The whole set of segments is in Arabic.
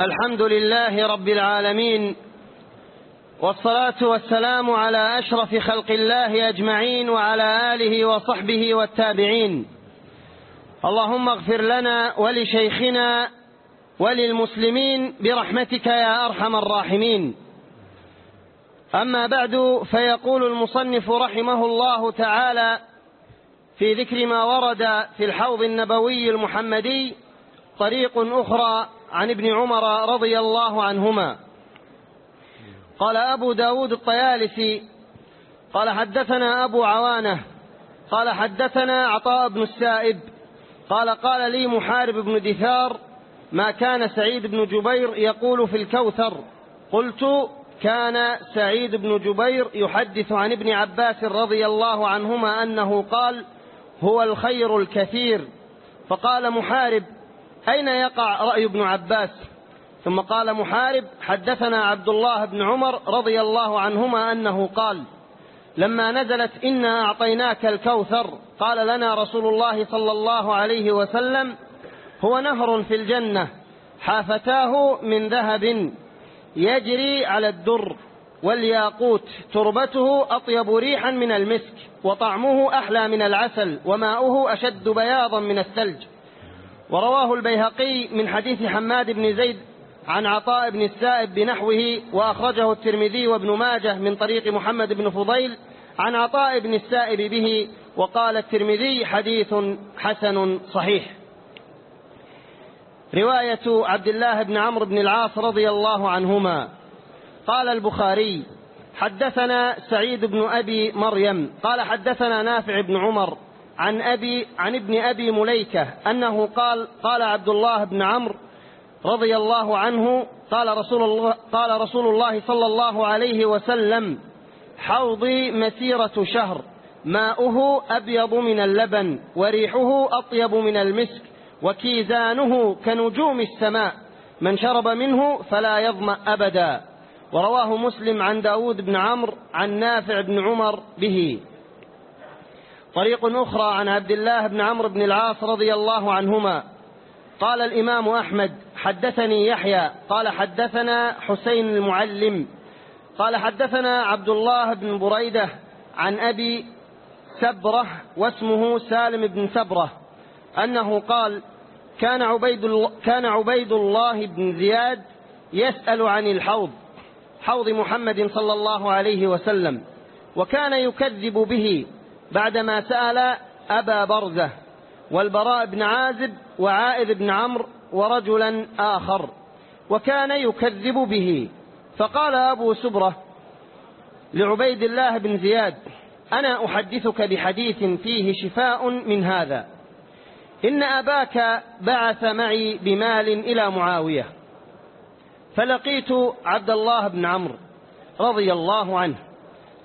الحمد لله رب العالمين والصلاة والسلام على أشرف خلق الله أجمعين وعلى آله وصحبه والتابعين. اللهم اغفر لنا ولشيخنا وللمسلمين برحمتك يا أرحم الراحمين. أما بعد فيقول المصنف رحمه الله تعالى في ذكر ما ورد في الحوض النبوي المحمدي طريق أخرى عن ابن عمر رضي الله عنهما. قال أبو داود الطيالسي قال حدثنا أبو عوانة قال حدثنا عطاء بن السائب قال قال لي محارب بن دثار ما كان سعيد بن جبير يقول في الكوثر قلت كان سعيد بن جبير يحدث عن ابن عباس رضي الله عنهما أنه قال هو الخير الكثير فقال محارب أين يقع رأي ابن عباس؟ ثم قال محارب حدثنا عبد الله بن عمر رضي الله عنهما أنه قال لما نزلت إنا أعطيناك الكوثر قال لنا رسول الله صلى الله عليه وسلم هو نهر في الجنة حافتاه من ذهب يجري على الدر والياقوت تربته أطيب ريحا من المسك وطعمه أحلى من العسل وماؤه أشد بياضا من الثلج ورواه البيهقي من حديث حماد بن زيد عن عطاء بن السائب بنحوه وأخرجه الترمذي وابن ماجه من طريق محمد بن فضيل عن عطاء بن السائب به وقال الترمذي حديث حسن صحيح. رواية عبد الله بن عمرو بن العاص رضي الله عنهما. قال البخاري حدثنا سعيد بن أبي مريم. قال حدثنا نافع بن عمر. عن أبي عن ابن أبي مليكة أنه قال قال عبد الله بن عمرو رضي الله عنه قال رسول الله قال رسول الله صلى الله عليه وسلم حوضي مسيرة شهر ماؤه أبيض من اللبن وريحه أطيب من المسك وكيزانه كنجوم السماء من شرب منه فلا يظمأ أبدا ورواه مسلم عن داود بن عمرو عن نافع بن عمر به. طريق أخرى عن عبد الله بن عمرو بن العاص رضي الله عنهما. قال الإمام أحمد حدثني يحيى. قال حدثنا حسين المعلم. قال حدثنا عبد الله بن بريدة عن أبي سبرة واسمه سالم بن سبرة أنه قال كان عبيد الله, كان عبيد الله بن زياد يسأل عن الحوض حوض محمد صلى الله عليه وسلم وكان يكذب به. بعدما سأل أبا برزة والبراء بن عازب وعائذ بن عمرو ورجلا آخر وكان يكذب به فقال أبو سبرة لعبيد الله بن زياد أنا أحدثك بحديث فيه شفاء من هذا. إن أباك بعث معي بمال إلى معاوية فلقيت عبد الله بن عمرو رضي الله عنه.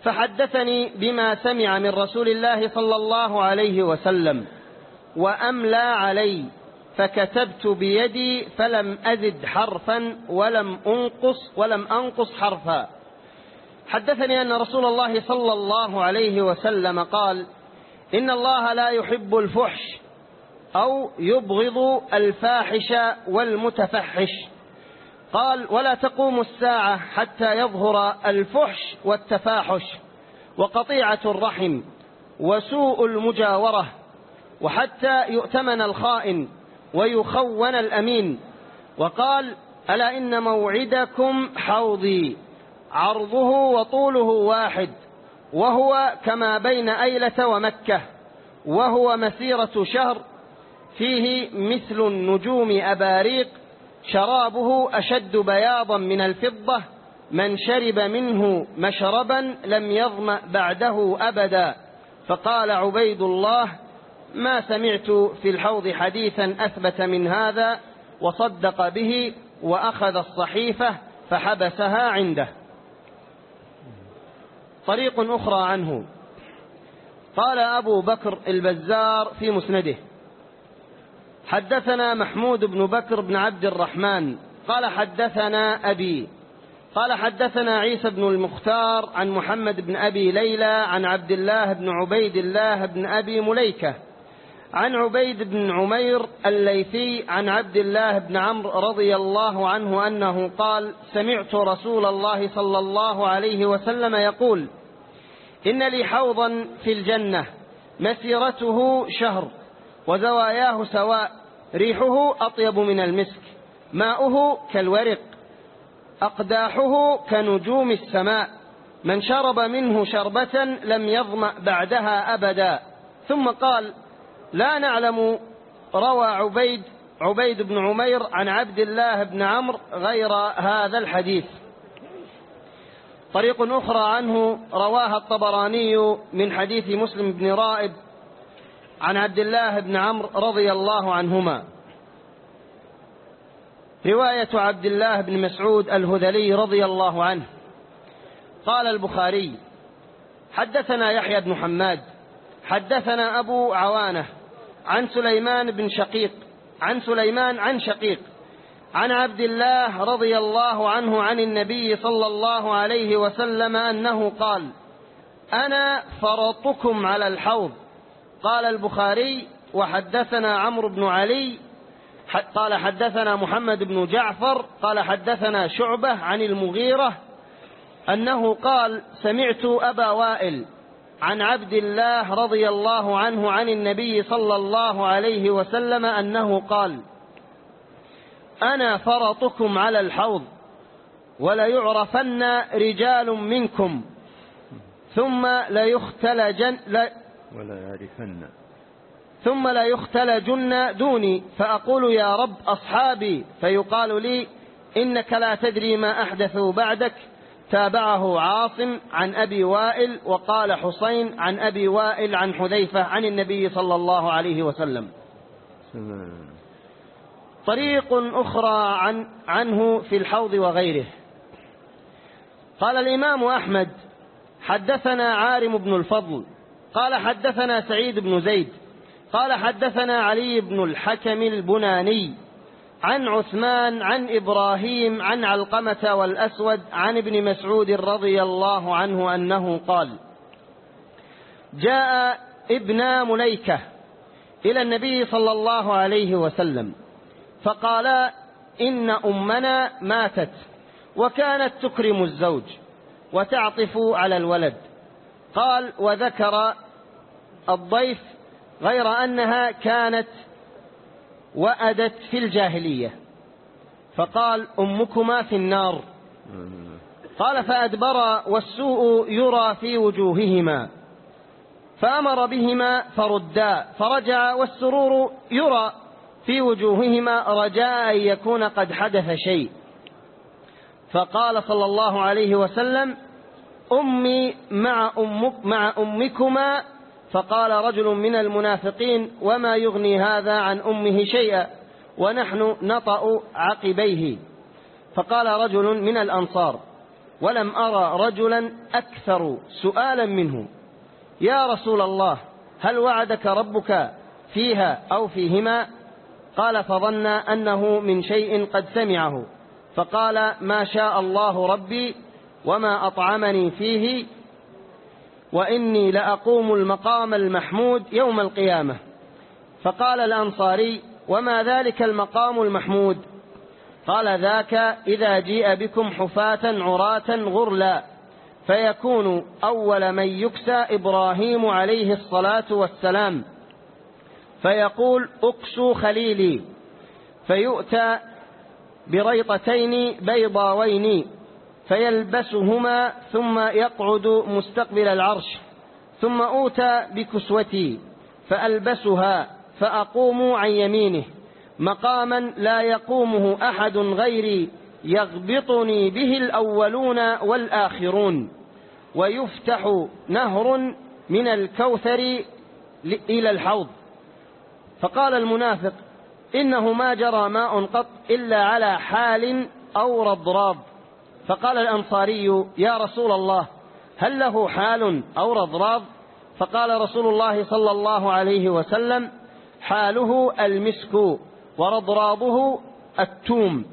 فحدثني بما سمع من رسول الله صلى الله عليه وسلم وأملى علي فكتبت بيدي فلم أزد حرفا ولم أنقص ولم أنقص حرفا. حدثني أن رسول الله صلى الله عليه وسلم قال إن الله لا يحب الفحش أو يبغض الفاحش والمتفحش. قال ولا تقوم الساعة حتى يظهر الفحش والتفاحش وقطيعة الرحم وسوء المجاورة وحتى يؤتمن الخائن ويخون الأمين وقال ألا إن موعدكم حوضي عرضه وطوله واحد وهو كما بين أيلة ومكة وهو مسيرة شهر فيه مثل النجوم أباريق شرابه أشد بياضا من الفضة من شرب منه مشربا لم يظمأ بعده أبدا. فقال عبيد الله ما سمعت في الحوض حديثا أثبت من هذا وصدق به وأخذ الصحيفة فحبسها عنده. طريق أخرى عنه. قال أبو بكر البزار في مسنده. حدثنا محمود بن بكر بن عبد الرحمن قال حدثنا أبي قال حدثنا عيسى بن المختار عن محمد بن أبي ليلى عن عبد الله بن عبيد الله بن أبي مليكة عن عبيد بن عمير الليثي عن عبد الله بن عمرو رضي الله عنه أنه قال سمعت رسول الله صلى الله عليه وسلم يقول إن لي حوضا في الجنة مسيرته شهر وزواياه سواء ريحه أطيب من المسك ماؤه كالورق أقداحه كنجوم السماء من شرب منه شربة لم يظمأ بعدها أبدا. ثم قال لا نعلم روى عبيد عبيد بن عمير عن عبد الله بن عمرو غير هذا الحديث. طريق أخرى عنه رواها الطبراني من حديث مسلم بن رائب عن عبد الله بن عمرو رضي الله عنهما. رواية عبد الله بن مسعود الهذلي رضي الله عنه. قال البخاري حدثنا يحيى بن حماد حدثنا أبو عوانة عن سليمان بن شقيق عن سليمان عن شقيق عن عبد الله رضي الله عنه عن النبي صلى الله عليه وسلم أنه قال أنا فرطكم على الحوض. قال البخاري وحدثنا عمرو بن علي قال حدثنا محمد بن جعفر قال حدثنا شعبة عن المغيرة أنه قال سمعت أبا وائل عن عبد الله رضي الله عنه عن النبي صلى الله عليه وسلم أنه قال أنا فرطكم على الحوض وليعرفن رجال منكم ثم ليختلجن ولا يعرفن. ثم لا يختلجن دوني فأقول يا رب أصحابي فيقال لي إنك لا تدري ما أحدثوا بعدك. تابعه عاصم عن أبي وائل وقال حسين عن أبي وائل عن حذيفة عن النبي صلى الله عليه وسلم. طريق أخرى عن عنه في الحوض وغيره. قال الإمام أحمد حدثنا عارم بن الفضل قال حدثنا سعيد بن زيد قال حدثنا علي بن الحكم البناني عن عثمان عن إبراهيم عن علقمة والأسود عن ابن مسعود رضي الله عنه أنه قال جاء ابن مليكة إلى النبي صلى الله عليه وسلم فقالا إن أمنا ماتت وكانت تكرم الزوج وتعطف على الولد. قال وذكر الضيف غير أنها كانت وأدت في الجاهلية. فقال أمكما في النار. قال فأدبر والسوء يرى في وجوههما. فأمر بهما فردا. فرجع والسرور يرى في وجوههما رجاء أن يكون قد حدث شيء. فقال صلى الله عليه وسلم أمي مع, أمك مع أمكما فقال رجل من المنافقين وما يغني هذا عن أمه شيئا ونحن نطأ عقبيه. فقال رجل من الأنصار ولم أرى رجلا أكثر سؤالا منه. يا رسول الله هل وعدك ربك فيها أو فيهما؟ قال فظن أنه من شيء قد سمعه. فقال ما شاء الله ربي وما أطعمني فيه وإني لأقوم المقام المحمود يوم القيامة. فقال الأنصاري وما ذلك المقام المحمود؟ قال ذاك إذا جيء بكم حفاة عراة غرلا فيكون أول من يكسى إبراهيم عليه الصلاة والسلام. فيقول أقسوا خليلي فيؤتى بريطتين بيضاوين. فيلبسهما ثم يقعد مستقبل العرش ثم أوتى بكسوتي فألبسها فأقوم عن يمينه مقاما لا يقومه أحد غيري يغبطني به الأولون والآخرون ويفتح نهر من الكوثر إلى الحوض. فقال المنافق إنه ما جرى ماء قط إلا على حال أو رضراب فقال الأنصاري يا رسول الله هل له حال أو رضراب فقال رسول الله صلى الله عليه وسلم حاله المسك ورضرابه التوم.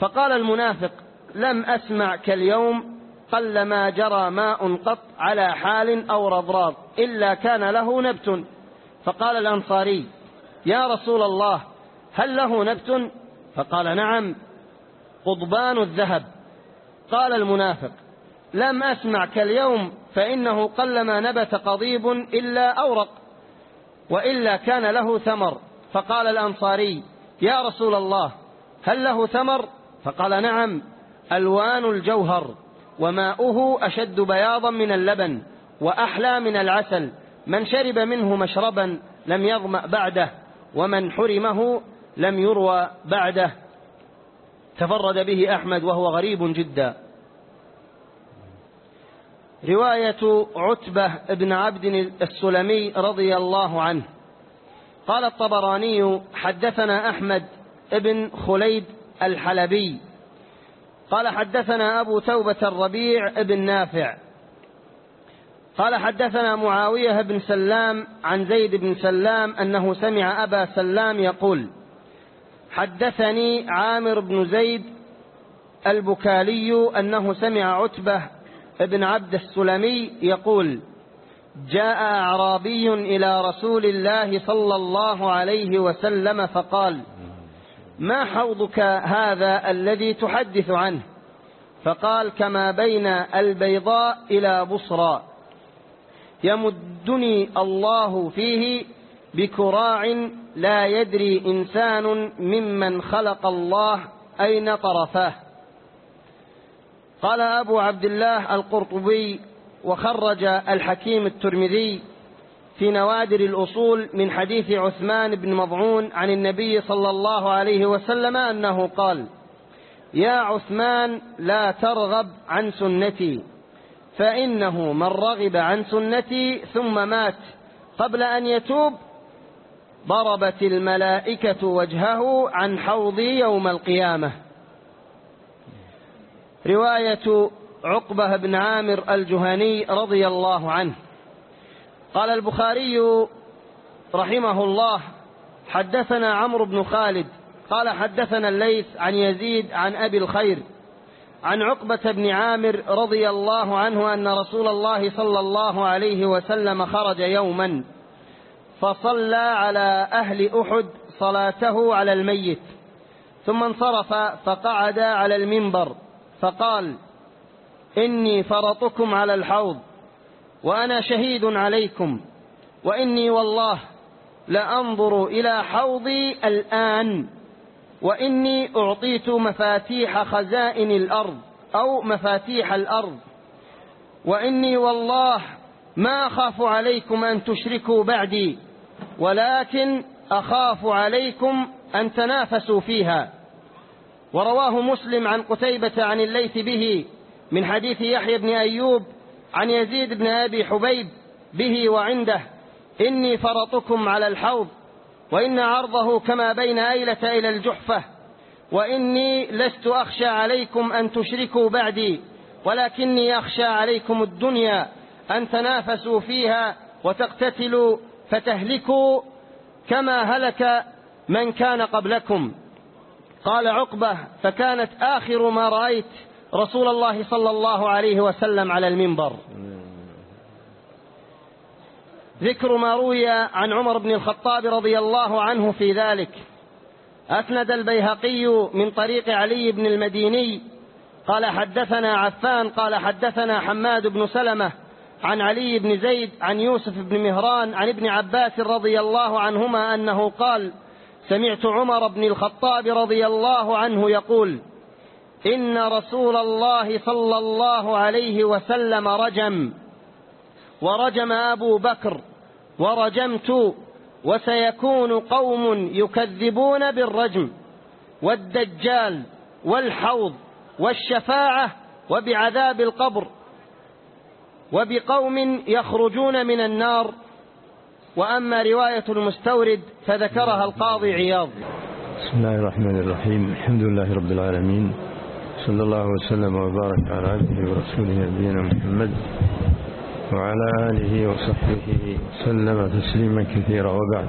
فقال المنافق لم أسمع كاليوم قل ما جرى ماء قط على حال أو رضراب إلا كان له نبت. فقال الأنصاري يا رسول الله هل له نبت؟ فقال نعم قضبان الذهب. قال المنافق لم أسمع كاليوم فإنه قلما نبت قضيب إلا أورق وإلا كان له ثمر. فقال الأنصاري يا رسول الله هل له ثمر؟ فقال نعم ألوان الجوهر وماؤه أشد بياضا من اللبن وأحلى من العسل. من شرب منه مشربا لم يظمأ بعده ومن حرمه لم يروى بعده. تفرد به أحمد وهو غريب جدا. رواية عتبة بن عبد السلمي رضي الله عنه. قال الطبراني حدثنا أحمد بن خليد الحلبي. قال حدثنا أبو توبة الربيع بن نافع. قال حدثنا معاوية بن سلام عن زيد بن سلام أنه سمع أبا سلام يقول حدثني عامر بن زيد البكالي أنه سمع عتبة بن عبد السلمي يقول جاء أعرابي إلى رسول الله صلى الله عليه وسلم فقال ما حوضك هذا الذي تحدث عنه؟ فقال كما بين البيضاء إلى بصرى يمدني الله فيه بكراع لا يدري إنسان ممن خلق الله أين طرفاه. قال أبو عبد الله القرطبي وخرج الحكيم الترمذي في نوادر الأصول من حديث عثمان بن مضعون عن النبي صلى الله عليه وسلم أنه قال يا عثمان لا ترغب عن سنتي فإنه من رغب عن سنتي ثم مات قبل أن يتوب ضربت الملائكة وجهه عن حوضي يوم القيامة. رواية عقبة بن عامر الجهني رضي الله عنه. قال البخاري رحمه الله حدثنا عمرو بن خالد قال حدثنا الليث عن يزيد عن أبي الخير عن عقبة بن عامر رضي الله عنه أن رسول الله صلى الله عليه وسلم خرج يوما. فصلى على أهل أحد صلاته على الميت ثم انصرف فقعد على المنبر فقال إني فرطكم على الحوض وأنا شهيد عليكم وإني والله لأنظر إلى حوضي الآن وإني أعطيت مفاتيح خزائن الأرض أو مفاتيح الأرض وإني والله ما أخاف عليكم أن تشركوا بعدي ولكن أخاف عليكم أن تنافسوا فيها. ورواه مسلم عن قتيبة عن الليث به من حديث يحيى بن أيوب عن يزيد بن أبي حبيب به وعنده إني فرطكم على الحوض وإن عرضه كما بين أيلة إلى الجحفة وإني لست أخشى عليكم أن تشركوا بعدي ولكني أخشى عليكم الدنيا أن تنافسوا فيها وتقتتلوا فتهلكوا كما هلك من كان قبلكم. قال عقبة فكانت آخر ما رأيت رسول الله صلى الله عليه وسلم على المنبر. ذكر ما روي عن عمر بن الخطاب رضي الله عنه في ذلك. أسند البيهقي من طريق علي بن المديني قال حدثنا عفان قال حدثنا حماد بن سلمة عن علي بن زيد عن يوسف بن مهران عن ابن عباس رضي الله عنهما أنه قال سمعت عمر بن الخطاب رضي الله عنه يقول إن رسول الله صلى الله عليه وسلم رجم ورجم أبو بكر ورجمت وسيكون قوم يكذبون بالرجم والدجال والحوض والشفاعة وبعذاب القبر. وبقوم يخرجون من النار وأما رواية المستورد فذكرها القاضي عياض. بسم الله الرحمن الرحيم. الحمد لله رب العالمين. صلى الله وسلم وبارك على عبده ورسوله نبينا محمد وعلى آله وصحبه وسلم تسليما كثيرا وبعد.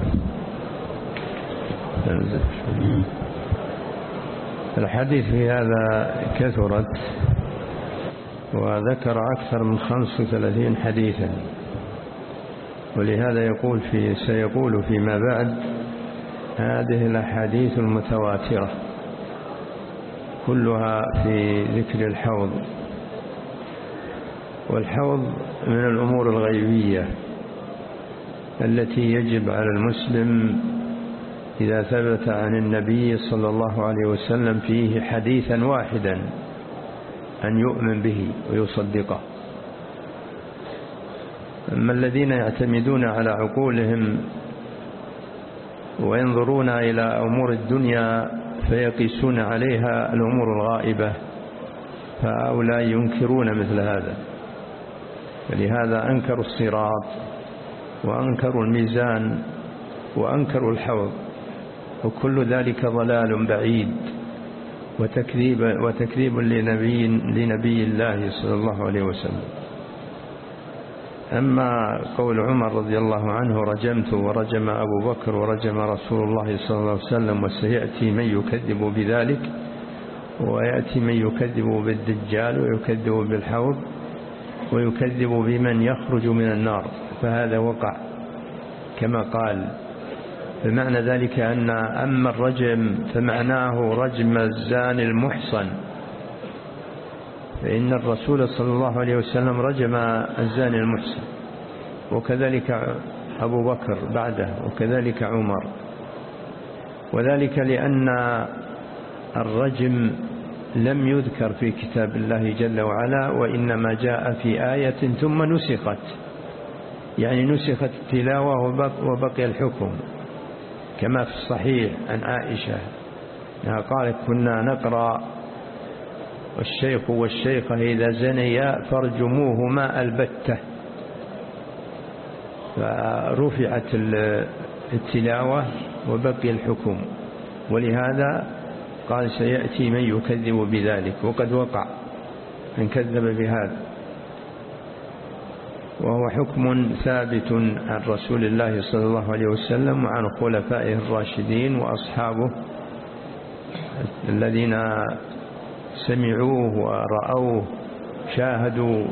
الحديث في هذا كثرت. وذكر أكثر من 35 حديثا. ولهذا يقول في سيقول فيما بعد هذه الأحاديث المتواترة كلها في ذكر الحوض. والحوض من الأمور الغيبية التي يجب على المسلم إذا ثبت عن النبي صلى الله عليه وسلم فيه حديثا واحدا. أن يؤمن به ويصدقه. أما الذين يعتمدون على عقولهم وينظرون إلى أمور الدنيا فيقيسون عليها الأمور الغائبة فهؤلاء ينكرون مثل هذا. فلهذا أنكروا الصراط وأنكروا الميزان وأنكروا الحوض وكل ذلك ضلال بعيد. وتكذيب, وتكذيب لنبي, لنبي الله صلى الله عليه وسلم. أما قول عمر رضي الله عنه رجمت ورجم أبو بكر ورجم رسول الله صلى الله عليه وسلم وسيأتي من يكذب بذلك ويأتي من يكذب بالدجال ويكذب بالحوض ويكذب بمن يخرج من النار. فهذا وقع كما قال فمعنى ذلك أن أما الرجم فمعناه رجم الزاني المحصن. فإن الرسول صلى الله عليه وسلم رجم الزاني المحسن وكذلك أبو بكر بعده وكذلك عمر. وذلك لأن الرجم لم يذكر في كتاب الله جل وعلا وإنما جاء في آية ثم نسخت. يعني نسخت التلاوة وبقي الحكم. كما في الصحيح عن عائشة قالت كنا نقرأ والشيخ والشيخة إذا زنيا فارجموهما البتة فرفعت التلاوة وبقي الحكم ولهذا قال سيأتي من يكذب بذلك وقد وقع من كذب بهذا وهو حكم ثابت عن رسول الله صلى الله عليه وسلم وعن خلفائه الراشدين وأصحابه الذين سمعوه ورأوه شاهدوا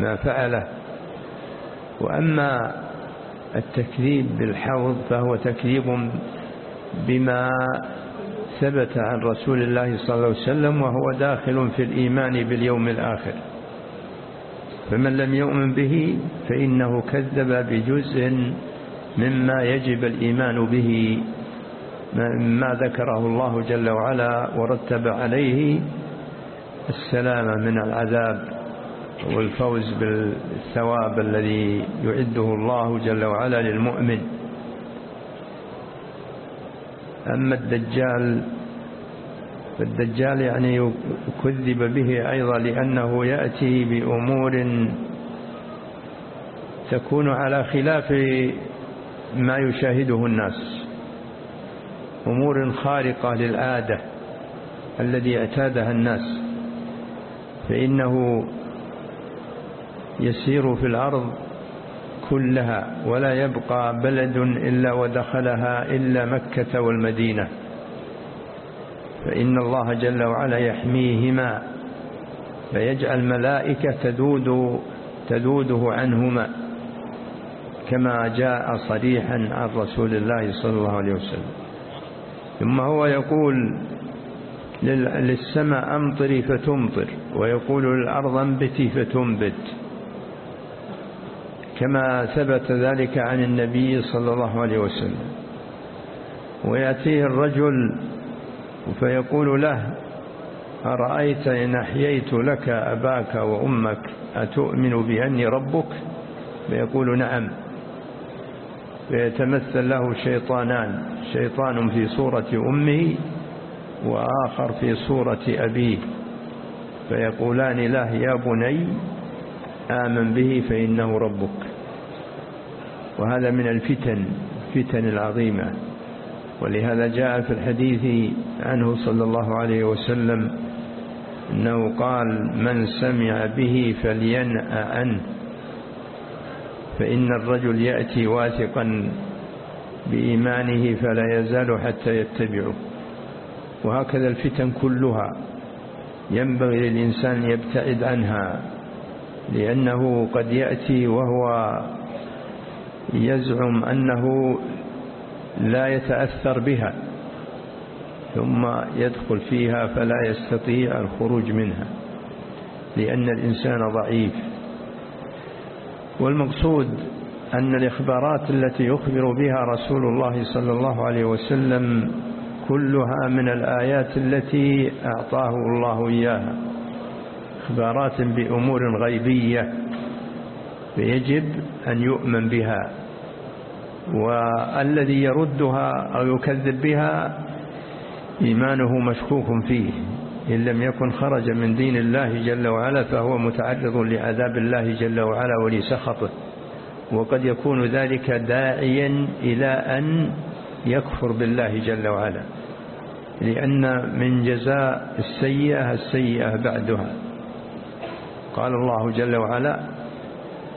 ما فعله. وأما التكذيب بالحوض فهو تكذيب بما ثبت عن رسول الله صلى الله عليه وسلم وهو داخل في الإيمان باليوم الآخر. فمن لم يؤمن به فإنه كذب بجزء مما يجب الإيمان به مما ذكره الله جل وعلا ورتب عليه. السلامة من العذاب والفوز بالثواب الذي يعده الله جل وعلا للمؤمن. أما الدجال فالدجال يعني يكذب به أيضا لأنه يأتي بأمور تكون على خلاف ما يشاهده الناس. أمور خارقة للعادة الذي اعتادها الناس. فإنه يسير في الأرض كلها ولا يبقى بلد إلا ودخلها إلا مكة والمدينة. فإن الله جل وعلا يحميهما فيجعل ملائكة تدود تدوده عنهما كما جاء صريحا عن رسول الله صلى الله عليه وسلم. ثم هو يقول للسماء أمطري فتمطر ويقول للأرض أنبتي فتنبت. كما ثبت ذلك عن النبي صلى الله عليه وسلم. ويأتيه الرجل فيقول له أرأيت إن أحييت لك أباك وأمك أتؤمن بأني ربك؟ فيقول نعم. فيتمثل له شيطانان شيطان في صورة أمه وآخر في صورة أبيه. فيقولان له يا بني آمن به فإنه ربك. وهذا من الفتن الفتن العظيمة. ولهذا جاء في الحديث عنه صلى الله عليه وسلم أنه قال من سمع به فلينأ عنه فإن الرجل يأتي واثقا بإيمانه فلا يزال حتى يتبعه. وهكذا الفتن كلها ينبغي للإنسان يبتعد عنها لأنه قد يأتي وهو يزعم أنه لا يتأثر بها ثم يدخل فيها فلا يستطيع الخروج منها لأن الإنسان ضعيف. والمقصود أن الإخبارات التي يخبر بها رسول الله صلى الله عليه وسلم كلها من الآيات التي أعطاه الله إياها إخبارات بأمور غيبية فيجب أن يؤمن بها. والذي يردها أو يكذب بها إيمانه مشكوك فيه. إن لم يكن خرج من دين الله جل وعلا فهو متعرض لعذاب الله جل وعلا ولسخطه. وقد يكون ذلك داعيا إلى أن يكفر بالله جل وعلا لأن من جزاء السيئة السيئة بعدها. قال الله جل وعلا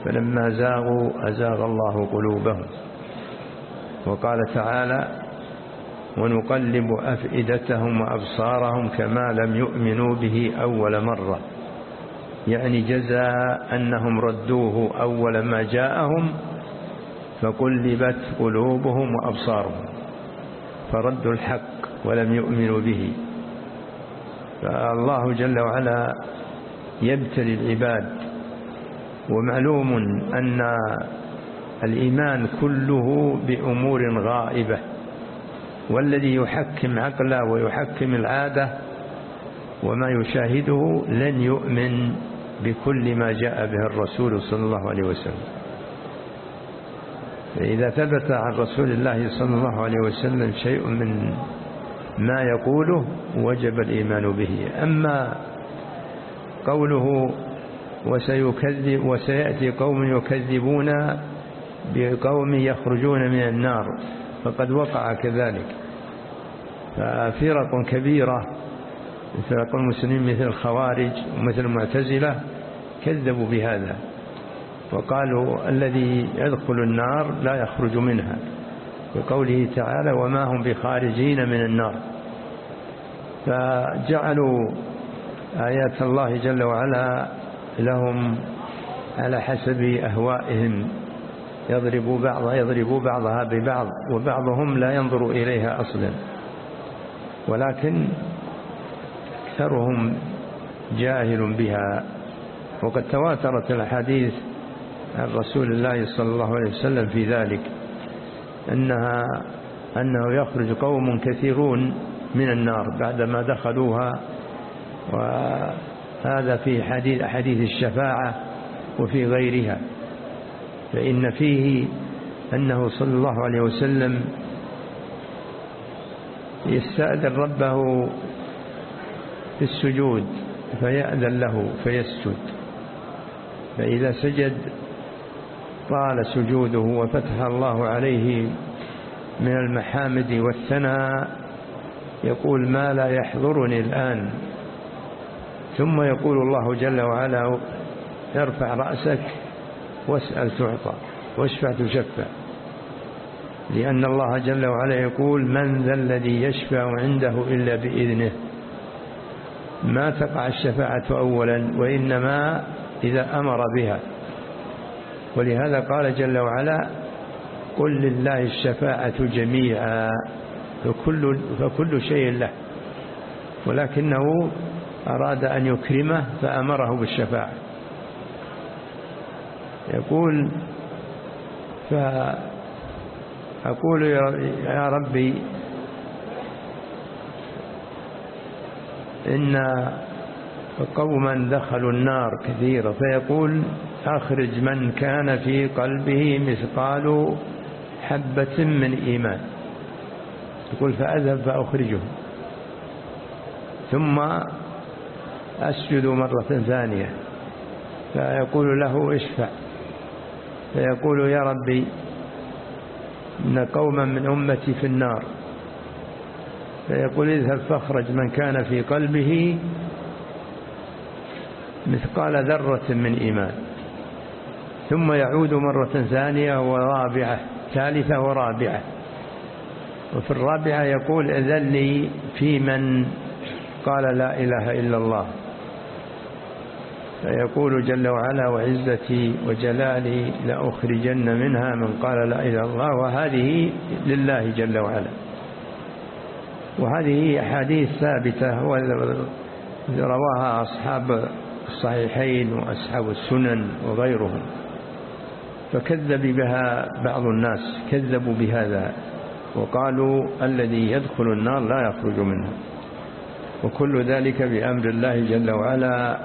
فلما زاغوا أزاغ الله قلوبهم. وقال تعالى ونقلب أفئدتهم وأبصارهم كما لم يؤمنوا به أول مرة. يعني جزاء أنهم ردوه أول ما جاءهم فقلبت قلوبهم وأبصارهم فردوا الحق ولم يؤمنوا به. فالله جل وعلا يبتلي العباد ومعلوم أن الإيمان كله بأمور غائبة والذي يحكم عقله ويحكم العادة وما يشاهده لن يؤمن بكل ما جاء به الرسول صلى الله عليه وسلم. فإذا ثبت عن رسول الله صلى الله عليه وسلم شيء من ما يقوله وجب الإيمان به. أما قوله وسيكذب وسيأتي قوم يكذبون بقوم يخرجون من النار فقد وقع كذلك. ففرق كبيرة فرق المسلمين مثل الخوارج ومثل المعتزلة كذبوا بهذا وقالوا الذي يدخل النار لا يخرج منها. بقوله تعالى وما هم بخارجين من النار فجعلوا آيات الله جل وعلا لهم على حسب أهوائهم. يضرب بعضها يضرب بعضها ببعض وبعضهم لا ينظر إليها أصلا. ولكن أكثرهم جاهل بها. وقد تواترت الحديث عن رسول الله صلى الله عليه وسلم في ذلك أنها أنه يخرج قوم كثيرون من النار بعدما دخلوها. وهذا في حديث حديث الشفاعة وفي غيرها. فإن فيه أنه صلى الله عليه وسلم يستأذن ربه في السجود فيأذن له فيسجد. فإذا سجد طال سجوده وفتح الله عليه من المحامد والثناء يقول ما لا يحضرني الآن. ثم يقول الله جل وعلا ارفع رأسك. واسأل تعطى واشفع تشفع. لأن الله جل وعلا يقول من ذا الذي يشفع عنده إلا بإذنه. ما تقع الشفاعة أولا وإنما إذا أمر بها. ولهذا قال جل وعلا قل لله الشفاعة جميعا فكل, فكل شيء له. ولكنه أراد أن يكرمه فأمره بالشفاعة. يقول فأقول يا ربي إن قوما دخلوا النار كثيرا فيقول أخرج من كان في قلبه مثقال حبة من إيمان. يقول فأذهب فأخرجه. ثم أسجد مرة ثانية. فيقول له اشفع. فيقول يا ربي إن قوما من أمتي في النار. فيقول اذهب فاخرج من كان في قلبه مثقال ذرة من إيمان. ثم يعود مرة ثانية ورابعة ثالثة ورابعة. وفي الرابعة يقول اذن لي في من؟ قال لا إله إلا الله. فيقول جل وعلا وعزتي وجلالي لأخرجن منها من قال لا إله الله وهذه لله جل وعلا. وهذه أحاديث ثابتة رواها أصحاب الصحيحين وأصحاب السنن وغيرهم. فكذب بها بعض الناس كذبوا بهذا وقالوا الذي يدخل النار لا يخرج منها وكل ذلك بأمر الله جل وعلا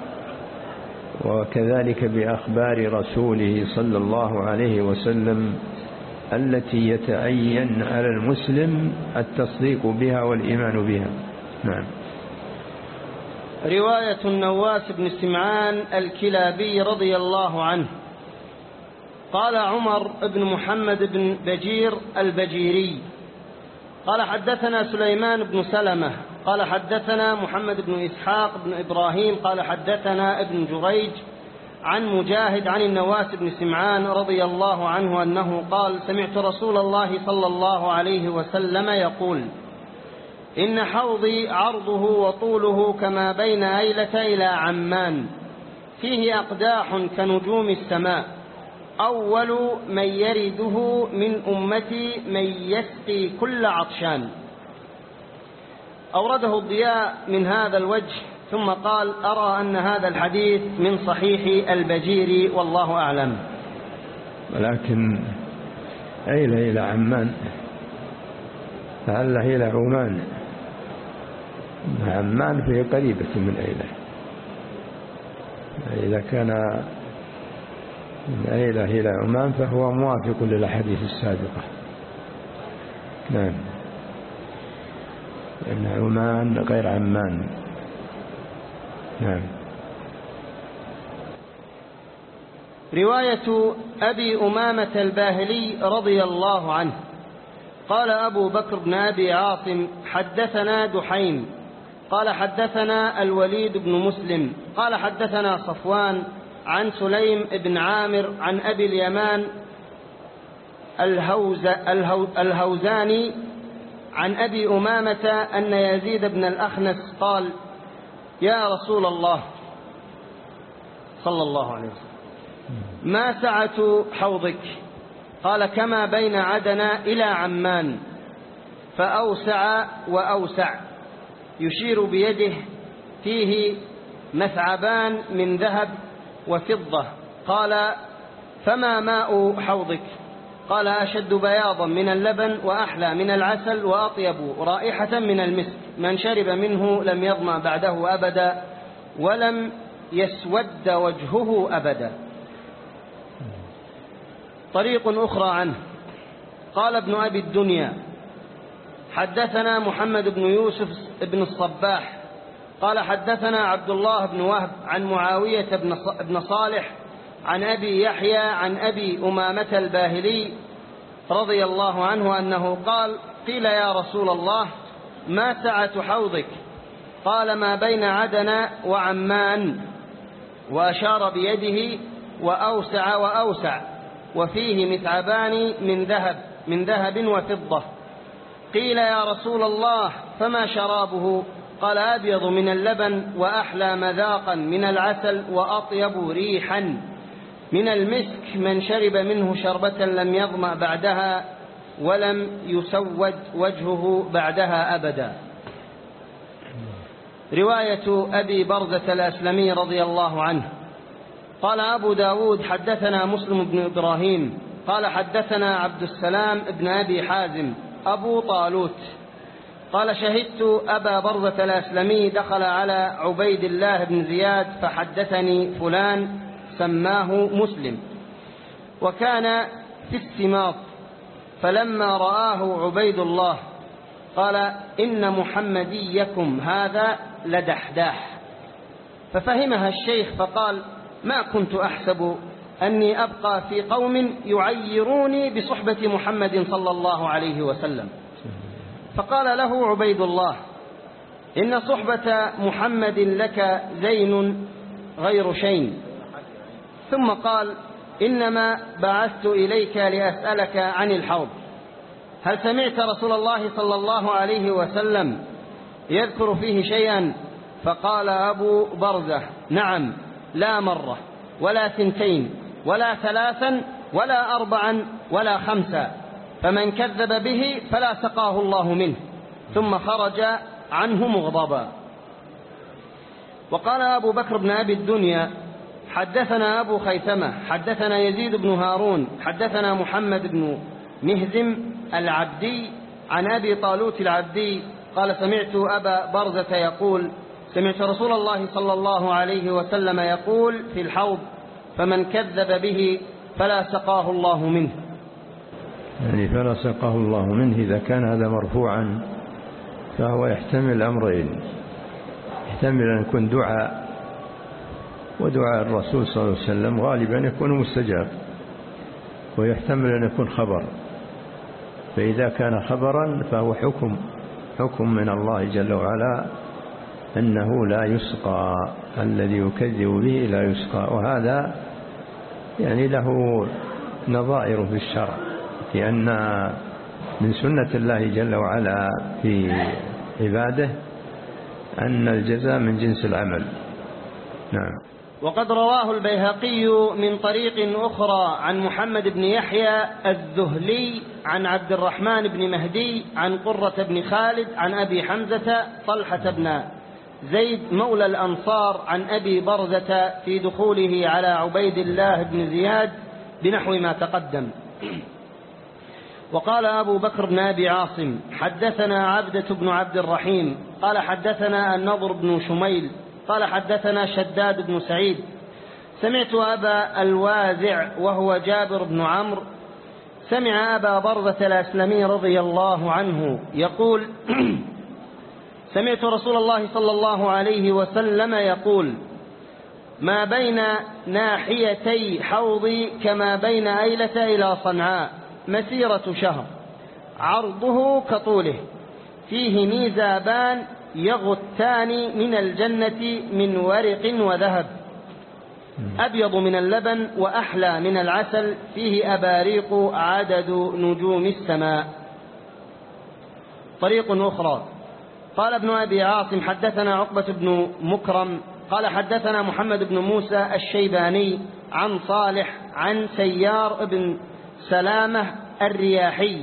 وكذلك بأخبار رسوله صلى الله عليه وسلم التي يتعين على المسلم التصديق بها والإيمان بها. نعم. رواية النواس بن سمعان الكلابي رضي الله عنه. قال عمر بن محمد بن بجير البجيري. قال حدثنا سليمان بن سلمة قال حدثنا محمد بن إسحاق بن إبراهيم قال حدثنا ابن جريج عن مجاهد عن النواس بن سمعان رضي الله عنه أنه قال سمعت رسول الله صلى الله عليه وسلم يقول إن حوضي عرضه وطوله كما بين أيلة إلى عمان فيه أقداح كنجوم السماء أول من يرده من أمتي من يسقي كل عطشان. أورده الضياء من هذا الوجه ثم قال أرى أن هذا الحديث من صحيح البجير والله أعلم. ولكن أيلة إلى عمان لعله إلى عمان. عمان فهي قريبة من أيلة. إذا كان من أيلة إلى عمان فهو موافق للأحاديث السابقة. نعم. لأن عمان غير عمان. نعم. رواية أبي أمامة الباهلي رضي الله عنه. قال أبو بكر بن أبي عاصم حدثنا دحيم. قال حدثنا الوليد بن مسلم. قال حدثنا صفوان عن سليم بن عامر عن أبي اليمان الهوز الهوزاني عن أبي أمامة أن يزيد بن الأخنس قال يا رسول الله صلى الله عليه وسلم ما سعة حوضك؟ قال كما بين عدن إلى عمان فأوسع وأوسع يشير بيده فيه مثعبان من ذهب وفضة. قال فما ماء حوضك؟ قال أشد بياضا من اللبن وأحلى من العسل وأطيب رائحة من المسك. من شرب منه لم يظمأ بعده أبدا ولم يسود وجهه أبدا. طريق أخرى عنه. قال ابن أبي الدنيا حدثنا محمد بن يوسف بن الصباح. قال حدثنا عبد الله بن وهب عن معاوية بن صالح عن أبي يحيى عن أبي أمامة الباهلي رضي الله عنه أنه قال قيل يا رسول الله ما سعة حوضك؟ قال ما بين عدن وعمان. وأشار بيده وأوسع وأوسع وفيه متعبان من ذهب من ذهب وفضة. قيل يا رسول الله فما شرابه؟ قال أبيض من اللبن وأحلى مذاقا من العسل وأطيب ريحا. من المسك من شرب منه شربة لم يظمأ بعدها ولم يسود وجهه بعدها أبدا. رواية أبي برزة الأسلمي رضي الله عنه. قال أبو داود حدثنا مسلم بن إبراهيم. قال حدثنا عبد السلام بن أبي حازم أبو طالوت. قال شهدت أبا برزة الأسلمي دخل على عبيد الله بن زياد فحدثني فلان سماه مسلم. وكان في السماط فلما رآه عبيد الله قال إن محمديكم هذا لدحداح. ففهمها الشيخ فقال ما كنت أحسب أني أبقى في قوم يعيروني بصحبة محمد صلى الله عليه وسلم. فقال له عبيد الله إن صحبة محمد لك زين غير شين. ثم قال إنما بعثت إليك لأسألك عن الحوض. هل سمعت رسول الله صلى الله عليه وسلم يذكر فيه شيئا؟ فقال أبو برزة نعم لا مرة ولا ثنتين ولا ثلاثا ولا أربعا ولا خمسا. فمن كذب به فلا سقاه الله منه. ثم خرج عنه مغضبا. وقال أبو بكر بن أبي الدنيا حدثنا أبو خيثمة حدثنا يزيد بن هارون حدثنا محمد بن مهزم العبدي عن أبي طالوت العبدي قال سمعت أبا برزة يقول سمعت رسول الله صلى الله عليه وسلم يقول في الحوض فمن كذب به فلا سقاه الله منه. يعني فلا سقاه الله منه إذا كان هذا مرفوعا فهو يحتمل أمرين. يحتمل أن يكون دعاء ودعاء الرسول صلى الله عليه وسلم غالبا يكون مستجاب ويحتمل أن يكون خبر. فإذا كان خبرا فهو حكم حكم من الله جل وعلا أنه لا يسقى الذي يكذب به لا يسقى. وهذا يعني له نظائر في الشرع لأن من سنة الله جل وعلا في عباده أن الجزاء من جنس العمل. نعم. وقد رواه البيهقي من طريق أخرى عن محمد بن يحيى الذهلي عن عبد الرحمن بن مهدي عن قرة بن خالد عن أبي حمزة طلحة بن زيد مولى الأنصار عن أبي برزة في دخوله على عبيد الله بن زياد بنحو ما تقدم. وقال أبو بكر بن أبي عاصم حدثنا عبدة بن عبد الرحيم قال حدثنا النضر بن شميل قال حدثنا شداد بن سعيد. سمعت أبا الوازع وهو جابر بن عمرو. سمع أبا برزة الأسلمي رضي الله عنه يقول سمعت رسول الله صلى الله عليه وسلم يقول ما بين ناحيتي حوضي كما بين أيلة إلى صنعاء. مسيرة شهر. عرضه كطوله. فيه ميزابان يغتان من الجنة من ورق وذهب. أبيض من اللبن وأحلى من العسل فيه أباريق عدد نجوم السماء. طريق أخرى. قال ابن أبي عاصم حدثنا عقبة بن مكرم قال حدثنا محمد بن موسى الشيباني عن صالح عن سيار بن سلامة الرياحي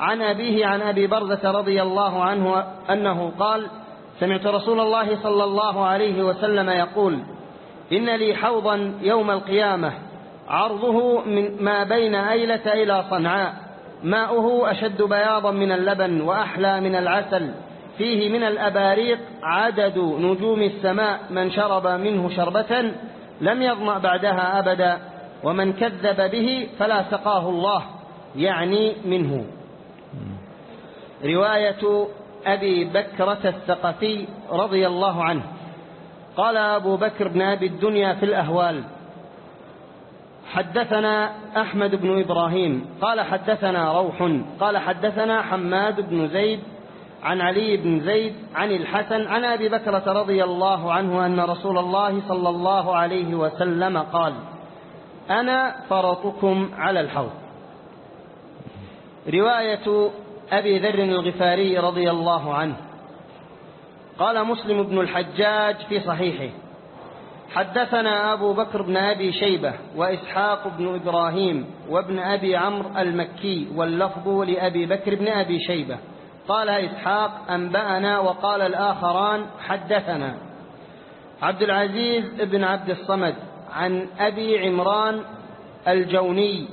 عن أبيه عن أبي برزة رضي الله عنه أنه قال سمعت رسول الله صلى الله عليه وسلم يقول إن لي حوضا يوم القيامة عرضه من ما بين أيلة إلى صنعاء ماؤه أشد بياضا من اللبن وأحلى من العسل فيه من الأباريق عدد نجوم السماء من شرب منه شربة لم يظمأ بعدها أبدا ومن كذب به فلا سقاه الله يعني منه. رواية أبي بكرة الثقفي رضي الله عنه. قال أبو بكر بن أبي الدنيا في الأهوال حدثنا أحمد بن إبراهيم قال حدثنا روح قال حدثنا حماد بن زيد عن علي بن زيد عن الحسن عن أبي بكرة رضي الله عنه أن رسول الله صلى الله عليه وسلم قال أنا فرطكم على الحوض. رواية أبي ذر الغفاري رضي الله عنه. قال مسلم بن الحجاج في صحيحه حدثنا أبو بكر بن أبي شيبة وإسحاق بن إبراهيم وابن أبي عمرو المكي واللفظ لأبي بكر بن أبي شيبة. قال إسحاق أنبأنا وقال الآخران حدثنا. عبد العزيز بن عبد الصمد عن أبي عمران الجوني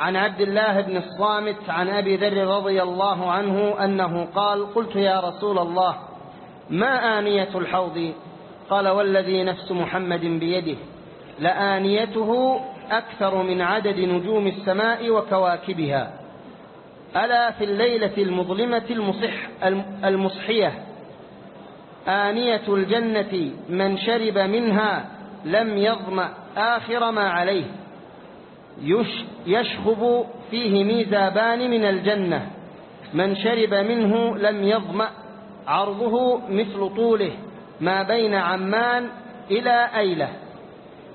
عن عبد الله بن الصامت عن أبي ذر رضي الله عنه أنه قال قلت يا رسول الله ما آنية الحوض؟ قال والذي نفس محمد بيده. لآنيته أكثر من عدد نجوم السماء وكواكبها. ألا في الليلة المظلمة المصح المصحية؟ آنية الجنة من شرب منها لم يظمأ آخر ما عليه. يشخب فيه ميزابان من الجنة. من شرب منه لم يظمأ عرضه مثل طوله ما بين عمان إلى أيلة.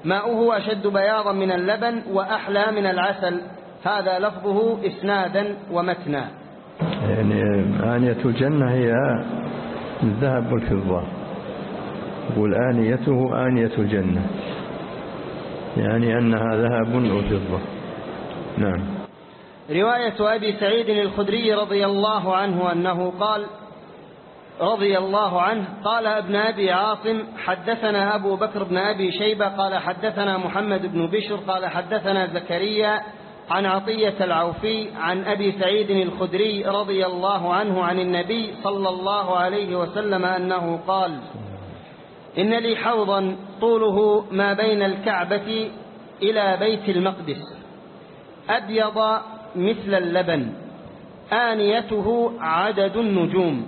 ماؤه أشد بياضا من اللبن وأحلى من العسل. هذا لفظه إسنادا ومتنا. يعني آنية الجنة هي الذهب والفضة يقول آنيته آنية الجنة. يعني أنها ذهب أو فضة. نعم. رواية أبي سعيد الخدري رضي الله عنه أنه قال رضي الله عنه قال ابن أبي عاصم حدثنا أبو بكر بن أبي شيبة قال حدثنا محمد بن بشر قال حدثنا زكريا عن عطية العوفي عن أبي سعيد الخدري رضي الله عنه عن النبي صلى الله عليه وسلم أنه قال إن لي حوضا طوله ما بين الكعبة إلى بيت المقدس أبيض مثل اللبن آنيته عدد النجوم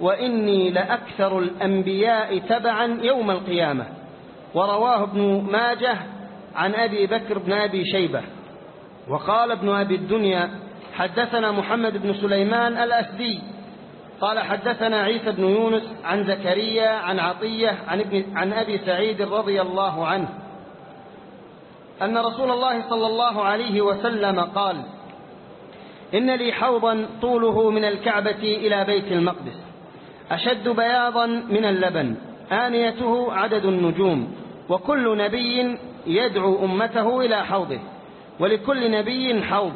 وإني لأكثر الأنبياء تبعا يوم القيامة. ورواه ابن ماجه عن أبي بكر بن أبي شيبة. وقال ابن أبي الدنيا حدثنا محمد بن سليمان الأسدي قال حدثنا عيسى بن يونس عن زكريا عن عطية عن, ابن عن أبي سعيد رضي الله عنه أن رسول الله صلى الله عليه وسلم قال إن لي حوضا طوله من الكعبة إلى بيت المقدس أشد بياضا من اللبن آنيته عدد النجوم وكل نبي يدعو أمته إلى حوضه ولكل نبي حوض.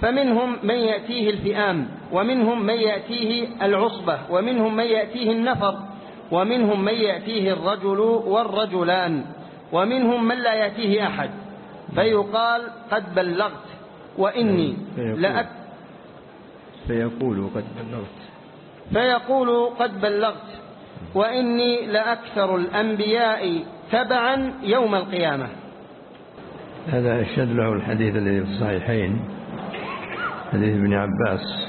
فمنهم من يأتيه الفئام ومنهم من يأتيه العصبة ومنهم من يأتيه النفر ومنهم من يأتيه الرجل والرجلان ومنهم من لا يأتيه أحد. فيقال قد بلغت وإني لأك فيقول قد بلغت. فيقول قد بلغت وإني لأكثر الأنبياء تبعا يوم القيامة. هذا أشهد له الحديث الذي في الصحيحين. حديث ابن عباس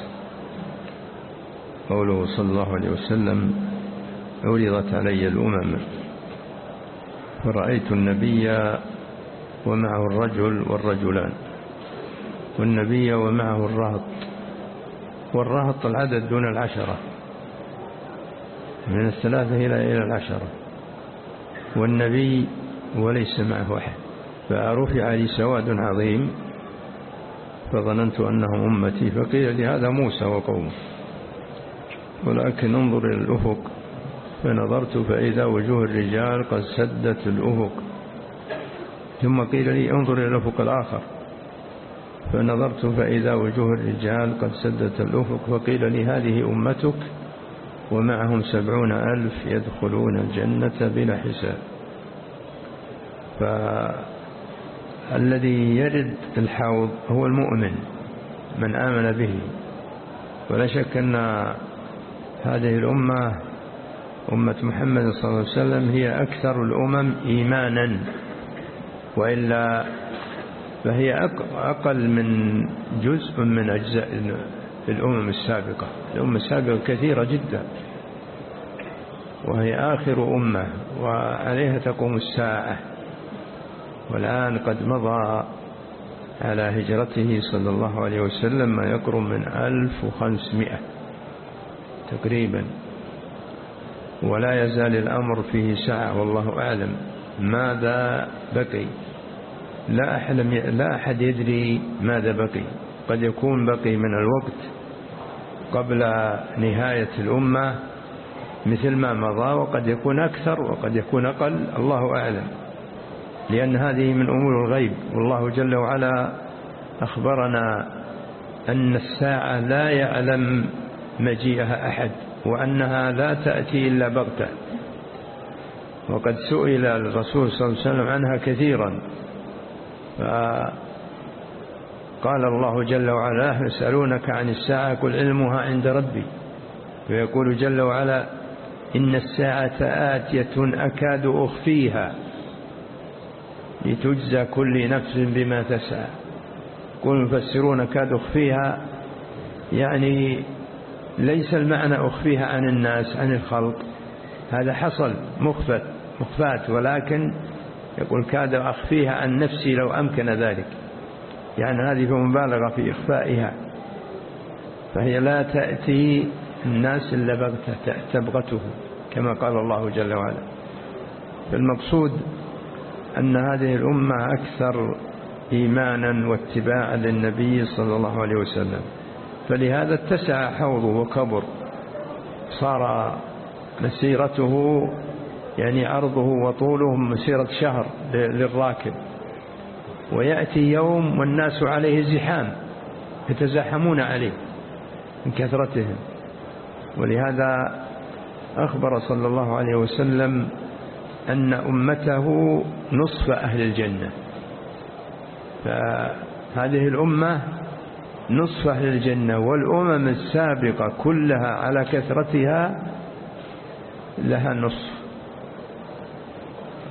قوله صلى الله عليه وسلم عرضت علي الأمم فرأيت النبي ومعه الرجل والرجلان والنبي ومعه الرهط والرهط العدد دون العشرة من الثلاثة إلى إلى العشرة والنبي وليس معه أحد فرفع لي سواد عظيم فظننت أنهم أمتي فقيل لي هذا موسى وقومه. ولكن انظر إلى الأفق فنظرت فإذا وجوه الرجال قد سدت الأفق. ثم قيل لي انظر إلى الأفق الآخر. فنظرت فإذا وجوه الرجال قد سدت الأفق فقيل لي هذه أمتك ومعهم سبعون ألف يدخلون الجنة بلا حساب. فالذي يرد الحوض هو المؤمن من آمن به. ولا شك أن هذه الأمة أمة محمد صلى الله عليه وسلم هي أكثر الأمم إيمانا. وإلا فهي أقل من جزء من أجزاء الأمم السابقة. الأمة السابقة كثيرة جدا. وهي آخر أمة وعليها تقوم الساعة. والآن قد مضى على هجرته صلى الله عليه وسلم ما يقرب من ألف وخمسمائة تقريبا. ولا يزال الأمر فيه ساعة والله أعلم. ماذا بقي؟ لا, أحلم لا أحد يدري ماذا بقي. قد يكون بقي من الوقت قبل نهاية الأمة مثل ما مضى وقد يكون أكثر وقد يكون أقل الله أعلم. لأن هذه من أمور الغيب. والله جل وعلا أخبرنا أن الساعة لا يعلم مجيئها أحد وأنها لا تأتي إلا بغتة. وقد سئل الرسول صلى الله عليه وسلم عنها كثيرا. فقال الله جل وعلا يسألونك عن الساعة قل علمها عند ربي. ويقول جل وعلا إن الساعة آتية أكاد أخفيها. لتجزى كل نفس بما تسعى. قل المفسرون كاد أخفيها يعني ليس المعنى أخفيها عن الناس عن الخلق. هذا حصل مخفت مخفات ولكن يقول كاد أخفيها عن نفسي لو أمكن ذلك. يعني هذه مبالغة في إخفائها. فهي لا تأتي الناس إلا تبغته كما قال الله جل وعلا. فالمقصود أن هذه الأمة أكثر إيمانا واتباعا للنبي صلى الله عليه وسلم. فلهذا اتسع حوضه وكبر صار مسيرته يعني عرضه وطوله مسيرة شهر للراكب. ويأتي يوم والناس عليه زحام يتزاحمون عليه من كثرتهم. ولهذا أخبر صلى الله عليه وسلم أن أمته نصف أهل الجنة. فهذه الأمة نصف أهل الجنة والأمم السابقة كلها على كثرتها لها نصف.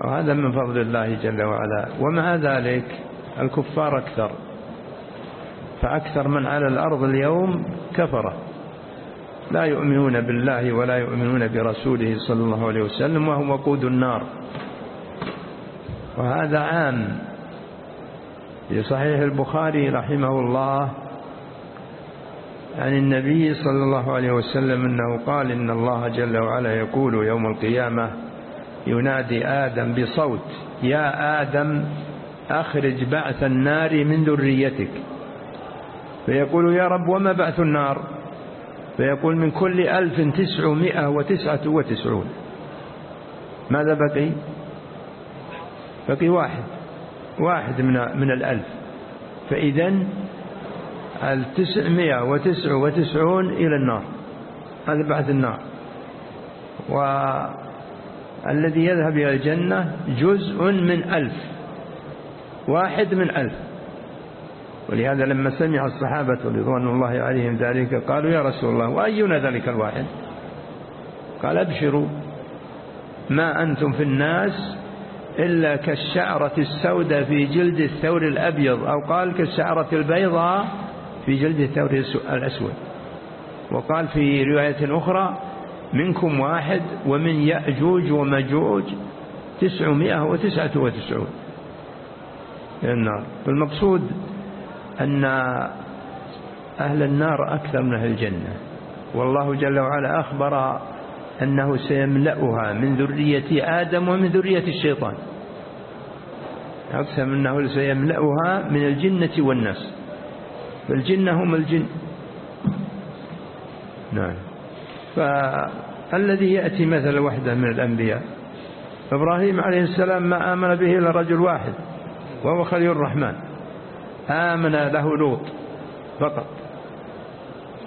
وهذا من فضل الله جل وعلا. ومع ذلك الكفار أكثر فأكثر من على الأرض اليوم كفرة. لا يؤمنون بالله ولا يؤمنون برسوله صلى الله عليه وسلم وهم وقود النار. وهذا عام في صحيح البخاري رحمه الله عن النبي صلى الله عليه وسلم أنه قال إن الله جل وعلا يقول يوم القيامة ينادي آدم بصوت يا آدم أخرج بعث النار من ذريتك. فيقول يا رب وما بعث النار؟ فيقول من كل ألف تسعمائة وتسعة وتسعون. ماذا بقي؟ بقي واحد. واحد من, من الألف. فإذا التسعمائة وتسع وتسعون إلى النار. هذا بعث النار. والذي يذهب إلى الجنة جزء من ألف. واحد من ألف. ولهذا لما سمع الصحابة رضوان الله عليهم ذلك قالوا يا رسول الله وأينا ذلك الواحد؟ قال أبشروا ما أنتم في الناس إلا كالشعرة السوداء في جلد الثور الأبيض أو قال كالشعرة البيضاء في جلد الثور الأسود. وقال في رواية أخرى منكم واحد ومن يأجوج ومجوج تسعمائة وتسعة وتسعون. النار فالمقصود أن أهل النار أكثر من أهل الجنة. والله جل وعلا أخبر أنه سيملأها من ذرية آدم ومن ذرية الشيطان. أقسم أنه سيملأها من الجنة والناس. فالجنة هم الجن. نعم. فالذي يأتي مثل وحده من الأنبياء. إبراهيم عليه السلام ما آمن به إلا رجل واحد وهو خليل الرحمن. آمن له لوط فقط.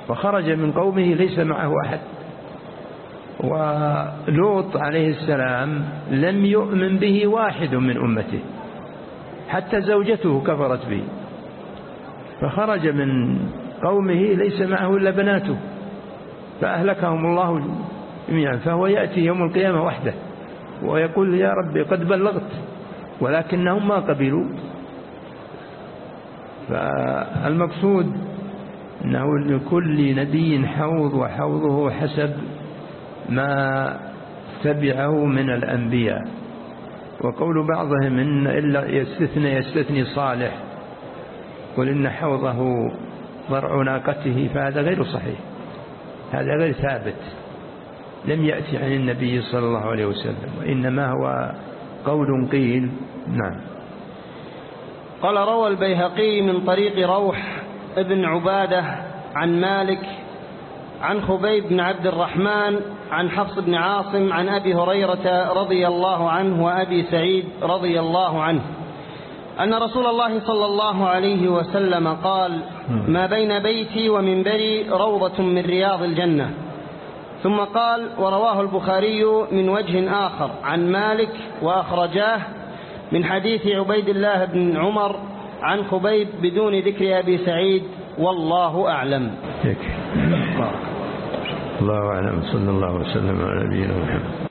وخرج من قومه ليس معه أحد. ولوط عليه السلام لم يؤمن به واحد من أمته. حتى زوجته كفرت به. فخرج من قومه ليس معه إلا بناته. فأهلكهم الله جميعا. فهو يأتي يوم القيامة وحده. ويقول يا ربي قد بلغت. ولكنهم ما قبلوا. فالمقصود أنه لكل نبي حوض وحوضه حسب ما تبعه من الأنبياء. وقول بعضهم إن إلا يستثني يستثني صالح قل إن حوضه ضرع ناقته فهذا غير صحيح هذا غير ثابت لم يأتي عن النبي صلى الله عليه وسلم وإنما هو قول قيل. نعم. قال روى البيهقي من طريق روح ابن عبادة عن مالك عن خبيب بن عبد الرحمن عن حفص بن عاصم عن أبي هريرة رضي الله عنه وأبي سعيد رضي الله عنه. أن رسول الله صلى الله عليه وسلم قال ما بين بيتي ومنبري روضة من رياض الجنة. ثم قال ورواه البخاري من وجه آخر عن مالك وأخرجاه من حديث عبيد الله بن عمر عن خبيب بدون ذكر أبي سعيد والله أعلم. الله أعلم. صلى الله وسلم على نبينا محمد.